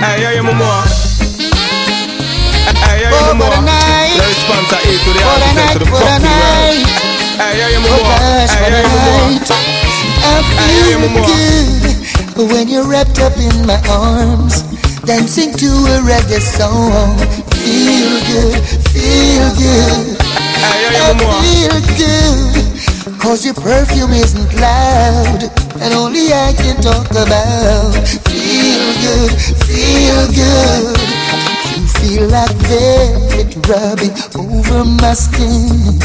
Hey, yo, yo, mama. Hey, yo, yo, Oh, what a night. The response I to the What a answer to the what a night. Hey, yo, Oh mama. gosh, Hey, what yo, a night. I Hey, feel yeah, good when you're wrapped up in my arms, dancing to a reggae song. Feel good, feel good. Hey, I feel good. Cause your perfume isn't loud, and only I can talk about. Feel good, feel good. You like velvet rubbing over my skin.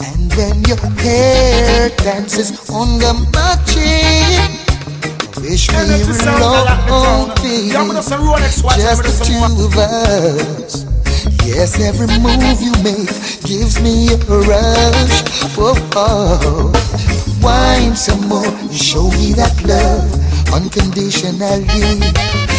And then your hair dances on the my chin. Wish we were sound like alone, the baby. town. Yeah, me know some Rolex watch, Just the two of us. Yes, every move you make gives me a rush. Whoa, oh. Wine some more, and show me that love unconditionally.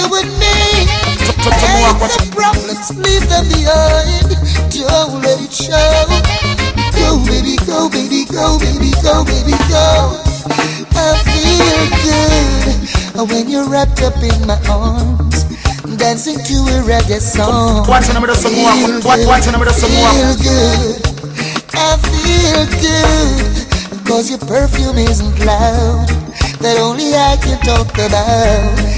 You and me. Take the problems, leave them behind. Don't let it show. Go, baby, go, baby, go, baby, go, baby, go. I feel good when you're wrapped up in my arms, dancing to a reggae song. Watch and I'm gonna some more. Feel good, I'm gonna some more. Feel good. I feel good. Cause your perfume isn't loud. That only I can talk about.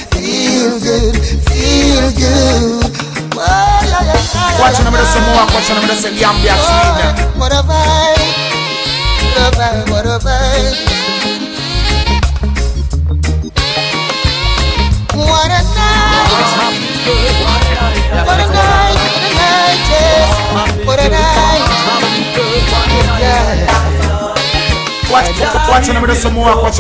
Feel good, feel good. Yeah, yeah, yeah, Watch and I'm gonna yeah. some more. Watch gonna say Gambia Sweden. Oh, What a vibe. What a vibe, what a vibe. What a night. What a night, what a night, yes. What a night. Yeah. Watch, watch gonna some more. Watch